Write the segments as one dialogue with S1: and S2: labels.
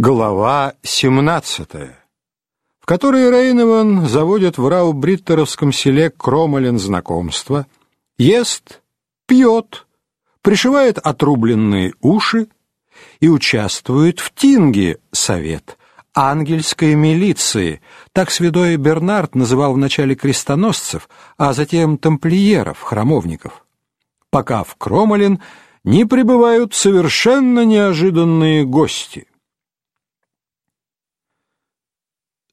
S1: Глава 17, в которой Рейнован заводит в Рау-Бриттеровском селе Кромолин знакомство, ест, пьет, пришивает отрубленные уши и участвует в Тинге, совет, ангельской милиции, так святой Бернард называл вначале крестоносцев, а затем тамплиеров, храмовников, пока в Кромолин не прибывают совершенно неожиданные гости.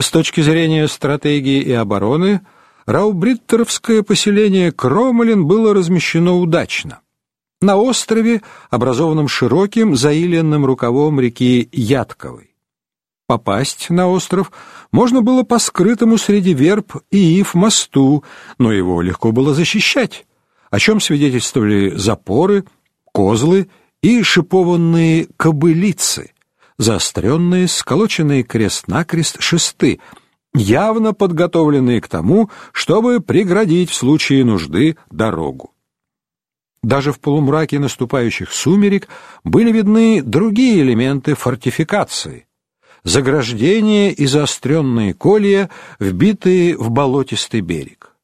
S1: С точки зрения стратегии и обороны, Раубриттеровское поселение Кромолин было размещено удачно. На острове, образованном широким заиленным рукавом реки Ятковой. Попасть на остров можно было по скрытому среди верб и ив мосту, но его легко было защищать, о чем свидетельствовали запоры, козлы и шипованные кобылицы, заостренные, сколоченные крест-накрест шесты, явно подготовленные к тому, чтобы преградить в случае нужды дорогу. Даже в полумраке наступающих сумерек были видны другие элементы фортификации. Заграждения и заостренные колья, вбитые в болотистый берег.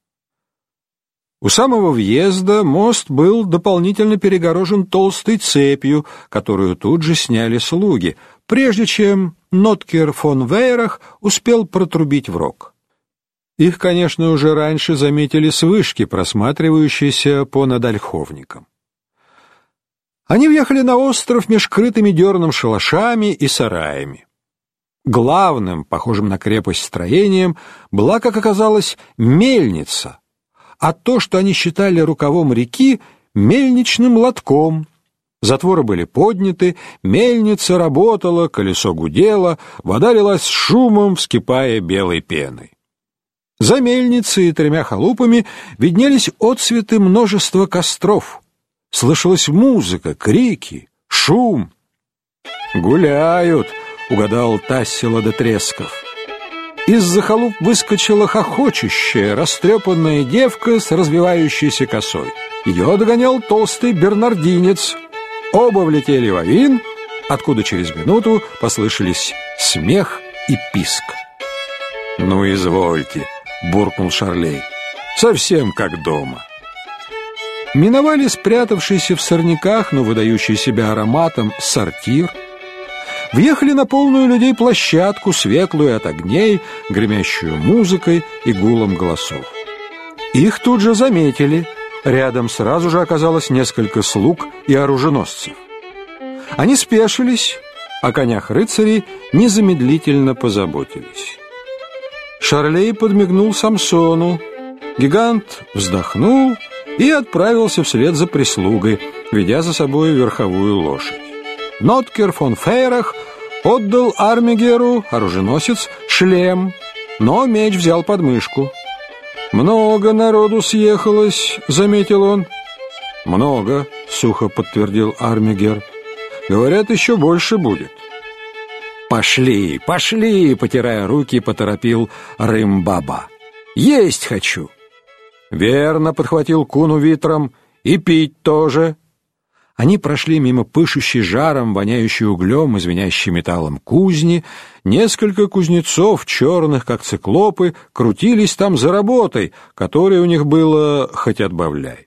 S1: У самого въезда мост был дополнительно перегорожен толстой цепью, которую тут же сняли слуги, прежде чем Ноткер фон Вейрах успел протрубить в рог. Их, конечно, уже раньше заметили с вышки, просматривающейся по надольховникам. Они въехали на остров меж крытыми дерном шалашами и сараями. Главным, похожим на крепость строением, была, как оказалось, мельница, а то, что они считали рукавом реки, мельничным лотком. Затворы были подняты, мельница работала, колесо гудело, вода лилась с шумом, вскипая белой пеной. За мельницей и тремя халупами виднелись отсветы множества костров. Слышалась музыка, крики, шум. «Гуляют!» — угадал Тассила де Тресков. Из-за халуп выскочила хохочущая, растрепанная девка с развивающейся косой. Ее догонял толстый бернардинец. Оба влетели в авин, откуда через минуту послышались смех и писк. «Ну, извольте», — буркнул Шарлей, — «совсем как дома». Миновали спрятавшийся в сорняках, но выдающий себя ароматом, сортир — въехали на полную людей площадку, светлую от огней, гремящую музыкой и гулом голосов. Их тут же заметили. Рядом сразу же оказалось несколько слуг и оруженосцев. Они спешились, о конях рыцарей незамедлительно позаботились. Шарлей подмигнул Самсону. Гигант вздохнул и отправился вслед за прислугой, ведя за собой верховую лошадь. Ноткер фон Фейрах отдал Армигеру, оруженосец, шлем, но меч взял под мышку. «Много народу съехалось», — заметил он. «Много», — сухо подтвердил Армигер. «Говорят, еще больше будет». «Пошли, пошли!» — потирая руки, поторопил Рымбаба. «Есть хочу!» «Верно», — подхватил Куну Витром, — «и пить тоже». Они прошли мимо пышущей жаром, воняющей углем и звенящей металлом кузни. Несколько кузнецов, черных, как циклопы, крутились там за работой, которой у них было хоть отбавляй.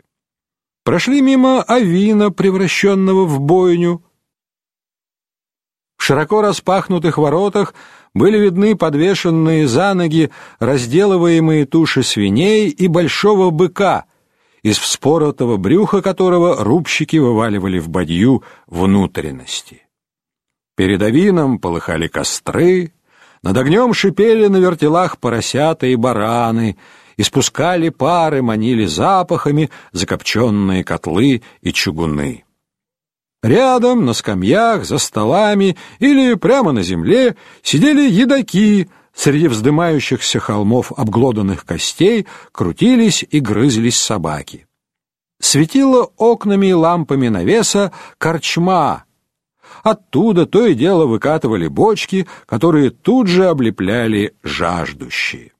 S1: Прошли мимо авина, превращенного в бойню. В широко распахнутых воротах были видны подвешенные за ноги разделываемые туши свиней и большого быка — из вспоротого брюха которого рубщики вываливали в бадью внутренности. Перед авином полыхали костры, над огнем шипели на вертелах поросята и бараны, испускали пары, манили запахами закопченные котлы и чугуны. Рядом, на скамьях, за столами или прямо на земле сидели едоки, Среди вздымающихся холмов обглоданных костей крутились и грызлись собаки. Светила окнами и лампами навеса корчма. Оттуда то и дело выкатывали бочки, которые тут же облепляли жаждущие.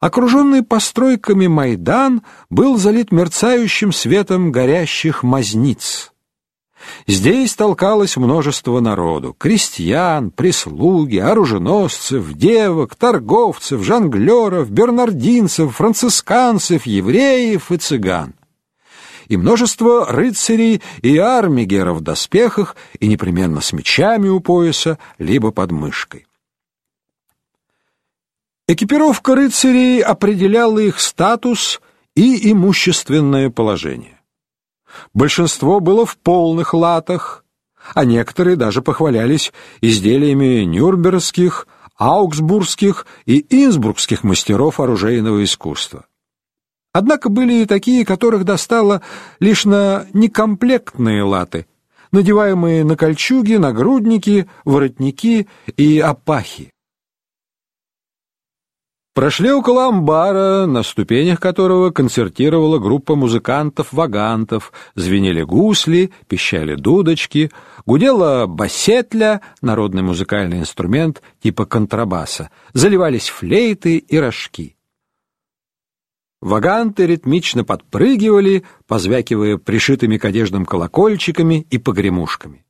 S1: Окруженный постройками Майдан был залит мерцающим светом горящих мазниц. Здесь толкалось множество народу: крестьян, прислуги, оруженосцев, девок, торговцев, жонглеров, бернардинцев, францисканцев, евреев и цыган. И множество рыцарей и армигеров в доспехах и непременно с мечами у пояса либо под мышкой. Экипировка рыцарей определяла их статус и имущественное положение. Большинство было в полных латах, а некоторые даже похвалялись изделиями нюрнбергских, аугсбургских и инсбрукских мастеров оружейного искусства. Однако были и такие, которых достало лишь на некомплектные латы, надеваемые на кольчуги, нагрудники, воротники и опахи. Прошли около амбара, на ступенях которого концертировала группа музыкантов-вагантов, звенели гусли, пищали дудочки, гудела басетля, народный музыкальный инструмент типа контрабаса, заливались флейты и рожки. Ваганты ритмично подпрыгивали, позвякивая пришитыми к одеждам колокольчиками и погремушками.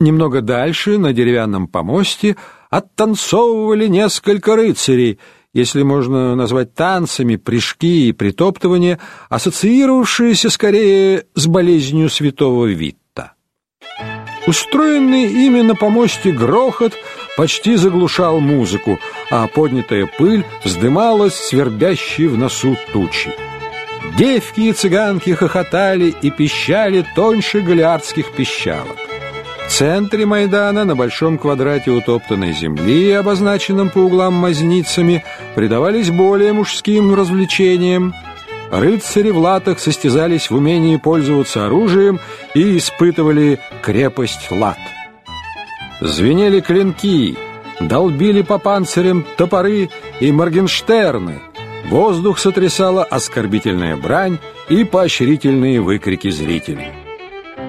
S1: Немного дальше, на деревянном помосте, оттанцовывали несколько рыцарей, если можно назвать танцами прыжки и притоптывания, ассоциировавшиеся скорее с болезнью святого Витта. Устроенный ими на помосте грохот почти заглушал музыку, а поднятая пыль вздымалась свербящей в носу тучи. Девки и цыганки хохотали и пищали тоньше галиардских пищалок. В центре Майдана, на большом квадрате утоптанной земли, обозначенном по углам мазницами, предавались более мужским развлечениям. Рыцари в латах состязались в умении пользоваться оружием и испытывали крепость лат. Звенели клинки, долбили по панцирям топоры и моргенштерны. Воздух сотрясала оскорбительная брань и поощрительные выкрики зрителей.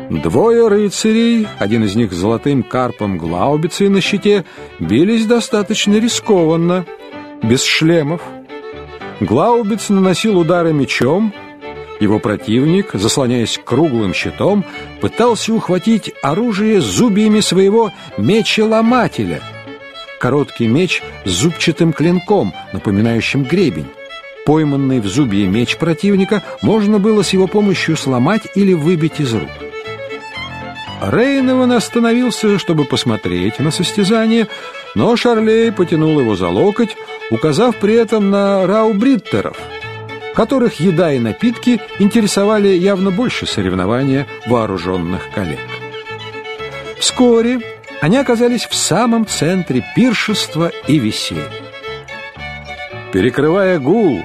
S1: Двое рыцарей, один из них с золотым карпом глаубицей на щите, бились достаточно рискованно, без шлемов. Глаубиц наносил удары мечом, его противник, заслоняясь круглым щитом, пытался ухватить оружие зубьями своего мечеломателя. Короткий меч с зубчатым клинком, напоминающим гребень. Пойманный в зубье меч противника можно было с его помощью сломать или выбить из рук. Рейнован остановился, чтобы посмотреть на состязание, но Шарлей потянул его за локоть, указав при этом на раубриттеров, которых еда и напитки интересовали явно больше соревнования вооруженных коллег. Вскоре они оказались в самом центре пиршества и веселья. Перекрывая гул,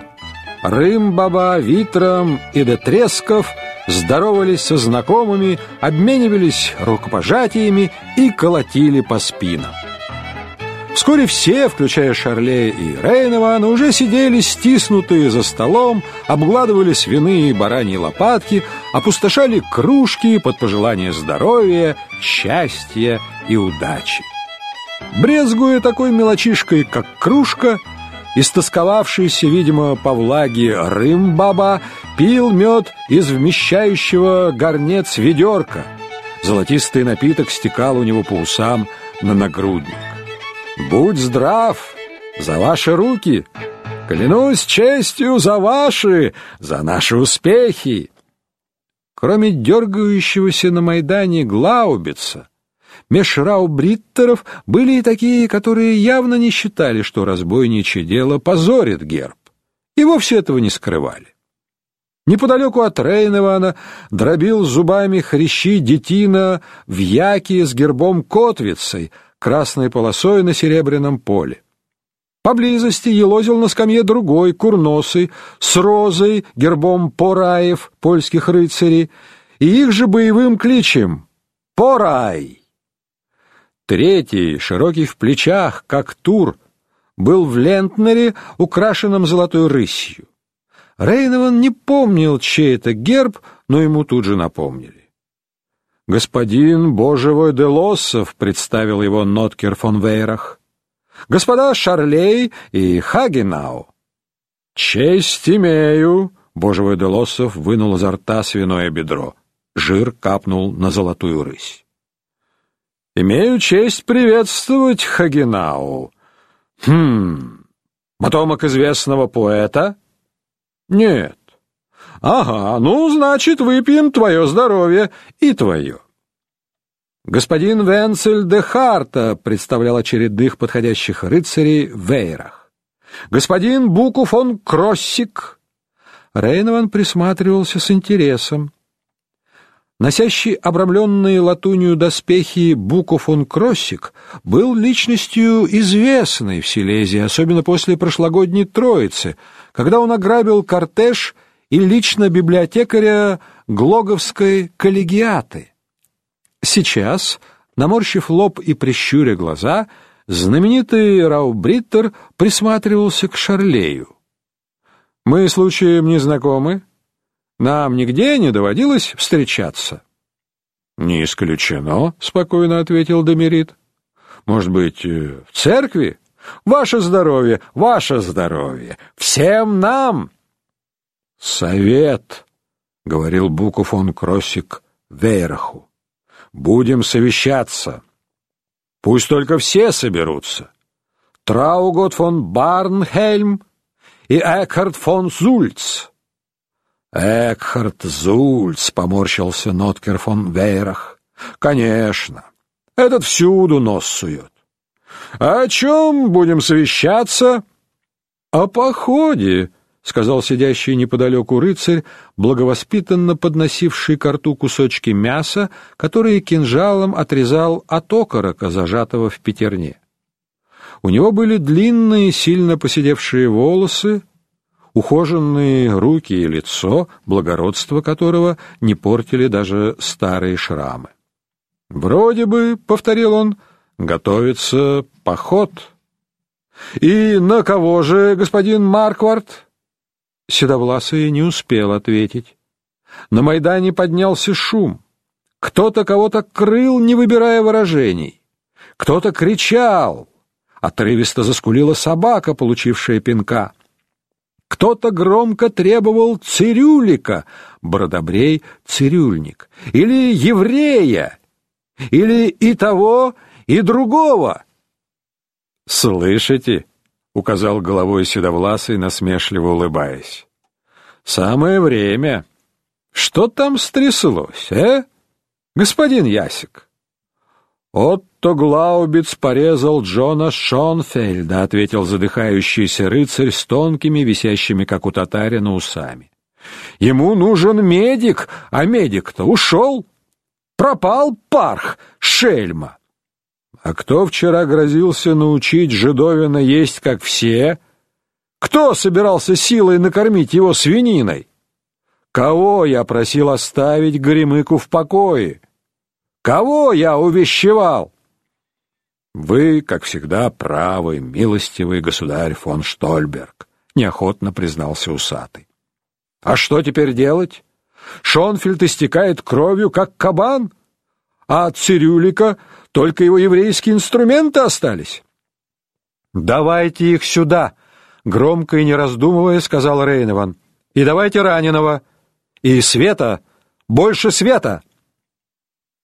S1: Рым-баба, Витром и Детресков – здоровались со знакомыми, обменивались рукопожатиями и колотили по спинам. Вскоре все, включая Шарле и Рейнована, уже сидели стиснутые за столом, обгладывали свиные и бараньи лопатки, опустошали кружки под пожелание здоровья, счастья и удачи. Брезгуя такой мелочишкой, как кружка, Истосковавшийся, видимо, по влаге рым-баба пил мед из вмещающего горнец ведерка. Золотистый напиток стекал у него по усам на нагрудник. «Будь здрав! За ваши руки! Клянусь честью за ваши, за наши успехи!» Кроме дергающегося на Майдане Глаубица, Меж раубриттеров были и такие, которые явно не считали, что разбойничье дело позорит герб, и вовсе этого не скрывали. Неподалеку от Рейнована дробил зубами хрящи детина в яке с гербом Котвицей, красной полосой на серебряном поле. Поблизости елозил на скамье другой, курносый, с розой, гербом Пораев, польских рыцарей, и их же боевым кличем «Порай». Третий, широкий в плечах, как тур, был в лентнере, украшенном золотой рысью. Рейнован не помнил, чей это герб, но ему тут же напомнили. «Господин Божевой де Лоссов», — представил его Ноткер фон Вейрах. «Господа Шарлей и Хагенау». «Честь имею», — Божевой де Лоссов вынул изо рта свиное бедро. Жир капнул на золотую рысь. «Имею честь приветствовать Хагенау. Хм, потомок известного поэта?» «Нет». «Ага, ну, значит, выпьем твое здоровье и твое». Господин Венцель де Харта представлял очередных подходящих рыцарей в вейрах. Господин Буку фон Кроссик. Рейнован присматривался с интересом. Носящий обрамленные латунью доспехи Буку фон Кроссик был личностью известной в Силезии, особенно после прошлогодней Троицы, когда он ограбил кортеж и лично библиотекаря Глоговской коллегиаты. Сейчас, наморщив лоб и прищуря глаза, знаменитый Раубриттер присматривался к Шарлею. «Мы случаем не знакомы? Нам нигде не доводилось встречаться?» «Не исключено», — спокойно ответил Демерит. «Может быть, э, в церкви? Ваше здоровье, ваше здоровье! Всем нам!» «Совет», — говорил Буков фон Кроссик Вейраху. Будем совещаться. Пусть только все соберутся. Траугот фон Барнхельм и Экхард фон Зульц. Экхард Зульц, поморщился Ноткер фон Вейрах. Конечно, этот всюду нос сует. А о чем будем совещаться? О походе, — сказал сидящий неподалеку рыцарь, благовоспитанно подносивший к рту кусочки мяса, которые кинжалом отрезал от окорока, зажатого в пятерне. У него были длинные, сильно поседевшие волосы, ухоженные руки и лицо, благородство которого не портили даже старые шрамы. «Вроде бы», — повторил он, — «готовится поход». «И на кого же, господин Марквард?» Седовласый не успел ответить. На Майдане поднялся шум. Кто-то кого-то крыл, не выбирая выражений. Кто-то кричал. Отрывисто заскулила собака, получившая пинка. Кто-то громко требовал цирюлика, бродобрей — цирюльник, или еврея, или и того, и другого. «Слышите?» — указал головой седовласый, насмешливо улыбаясь. «Самое время. Что там стряслось, э, господин Ясик?» «Отто Глаубиц порезал Джона Шонфельда», — ответил задыхающийся рыцарь с тонкими, висящими, как у татарина, усами. «Ему нужен медик, а медик-то ушел. Пропал парх, шельма». А кто вчера грозился научить Жидовина есть, как все? Кто собирался силой накормить его свининой? Кого я просил оставить Горемыку в покое? Кого я увещевал? Вы, как всегда, правый, милостивый государь фон Штольберг, неохотно признался усатый. А что теперь делать? Шонфельд истекает кровью, как кабан, а от цирюлика только его еврейские инструменты остались. «Давайте их сюда!» — громко и не раздумывая сказал Рейнован. «И давайте раненого! И света! Больше света!»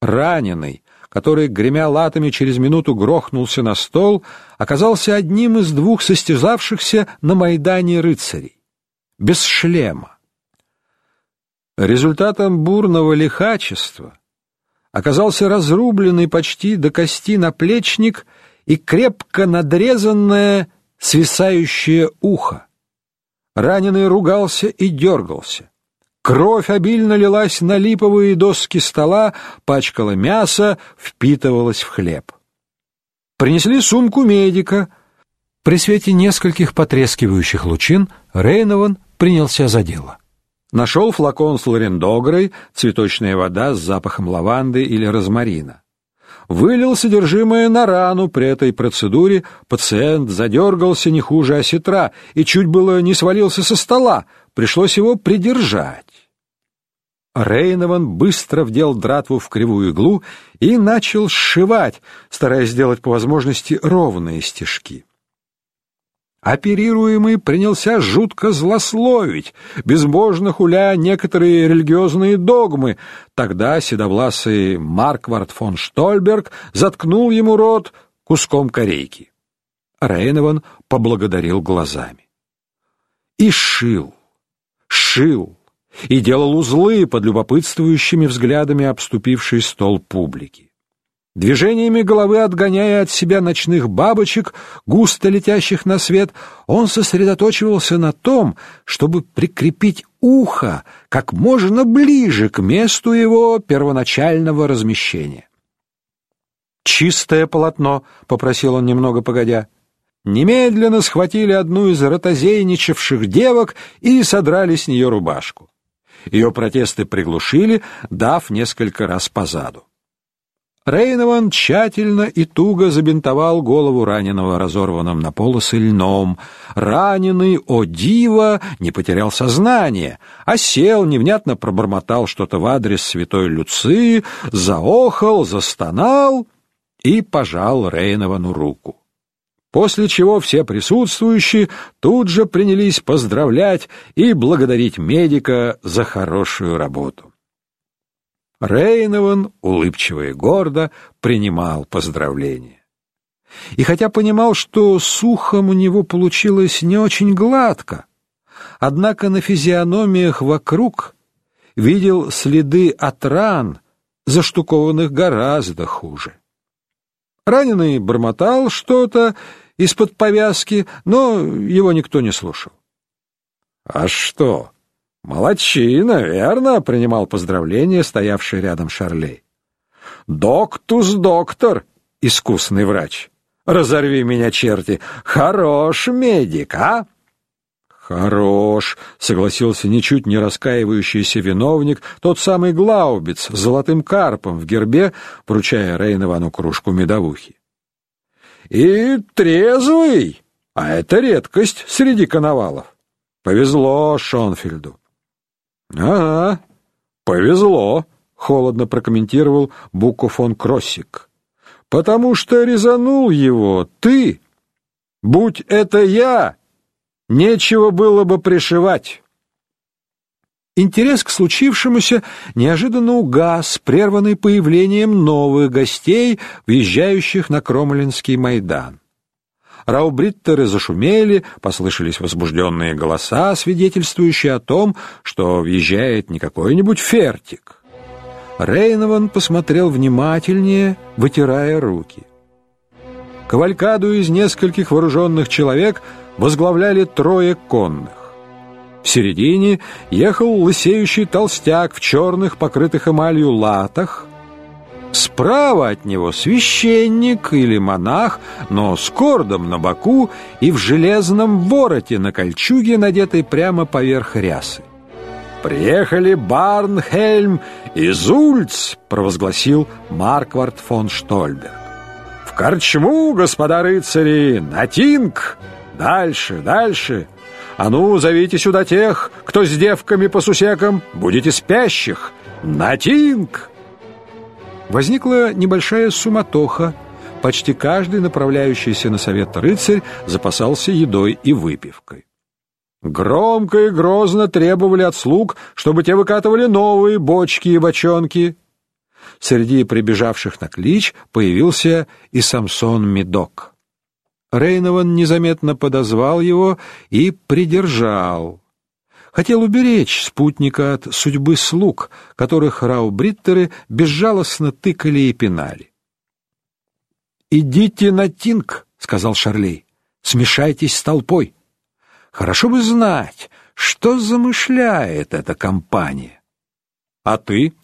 S1: Раненый, который, гремя латами, через минуту грохнулся на стол, оказался одним из двух состязавшихся на Майдане рыцарей. Без шлема. Результатом бурного лихачества — оказался разрубленный почти до кости наплечник и крепко надрезанное свисающее ухо. Раненый ругался и дергался. Кровь обильно лилась на липовые доски стола, пачкала мясо, впитывалась в хлеб. Принесли сумку медика. При свете нескольких потрескивающих лучин Рейнован принялся за дело. Нашел флакон с лорендогрой, цветочная вода с запахом лаванды или розмарина. Вылил содержимое на рану, при этой процедуре пациент задергался не хуже осетра и чуть было не свалился со стола, пришлось его придержать. Рейнован быстро вдел дратву в кривую иглу и начал сшивать, стараясь сделать по возможности ровные стежки. Оперируемый принялся жутко злословить, безбожно хуля некоторые религиозные догмы. Тогда седовласый Марквард фон Штольберг заткнул ему рот куском корейки. Рейнован поблагодарил глазами. И шил, шил, и делал узлы под любопытствующими взглядами обступившей стол публики. Движениями головы отгоняя от себя ночных бабочек, густо летящих на свет, он сосредоточивался на том, чтобы прикрепить ухо как можно ближе к месту его первоначального размещения. «Чистое полотно», — попросил он немного погодя. Немедленно схватили одну из ротозейничавших девок и содрали с нее рубашку. Ее протесты приглушили, дав несколько раз по заду. Рейнован тщательно и туго забинтовал голову раненого разорванным на полосы льном. Раненый, о диво, не потерял сознание, а сел, невнятно пробормотал что-то в адрес святой Люции, заохал, застонал и пожал Рейновану руку. После чего все присутствующие тут же принялись поздравлять и благодарить медика за хорошую работу. Рейнован, улыбчиво и гордо, принимал поздравления. И хотя понимал, что сухом у него получилось не очень гладко, однако на физиономиях вокруг видел следы от ран, заштукованных гораздо хуже. Раненый бормотал что-то из-под повязки, но его никто не слушал. «А что?» «Молодчина, верно?» — принимал поздравления стоявший рядом Шарлей. «Доктус доктор, искусный врач. Разорви меня, черти, хорош медик, а?» «Хорош», — согласился ничуть не раскаивающийся виновник, тот самый Глаубиц с золотым карпом в гербе, вручая Рейновану кружку медовухи. «И трезвый, а это редкость среди коновалов. Повезло Шонфельду». «Ага, повезло», — холодно прокомментировал Буко фон Кроссик. «Потому что резанул его ты. Будь это я, нечего было бы пришивать». Интерес к случившемуся неожиданно угас, прерванный появлением новых гостей, въезжающих на Кромлинский Майдан. Раубриттеры зашумели, послышались возбужденные голоса, свидетельствующие о том, что въезжает не какой-нибудь фертик. Рейнован посмотрел внимательнее, вытирая руки. Кавалькаду из нескольких вооруженных человек возглавляли трое конных. В середине ехал лысеющий толстяк в черных, покрытых эмалью латах, Справа от него священник или монах, но с кордом на боку и в железном вороте на кольчуге, надетой прямо поверх рясы. «Приехали Барнхельм и Зульц!» — провозгласил Марквард фон Штольберг. «В корчму, господа рыцари, на тинг! Дальше, дальше! А ну, зовите сюда тех, кто с девками по сусекам, будете спящих! На тинг!» Возникла небольшая суматоха. Почти каждый направляющийся на совет рыцарь запасался едой и выпивкой. Громко и грозно требовали от слуг, чтобы те выкатывали новые бочки и бочонки. Среди прибежавших на клич появился и Самсон Медок. Рейнован незаметно подозвал его и придержал хотел уберечь спутника от судьбы слуг, которых раубриттеры безжалостно тыкали и пинали. «Идите на тинг», — сказал Шарлей, — «смешайтесь с толпой. Хорошо бы знать, что замышляет эта компания. А ты?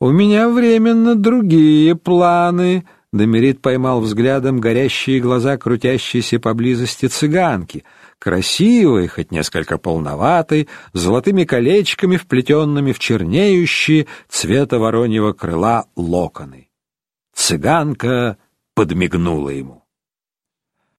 S1: У меня временно другие планы». Домерит поймал взглядом горящие глаза крутящейся поблизости цыганки — красивой, хоть несколько полноватой, с золотыми колечками, вплетенными в чернеющие цвета вороньего крыла локоны. Цыганка подмигнула ему.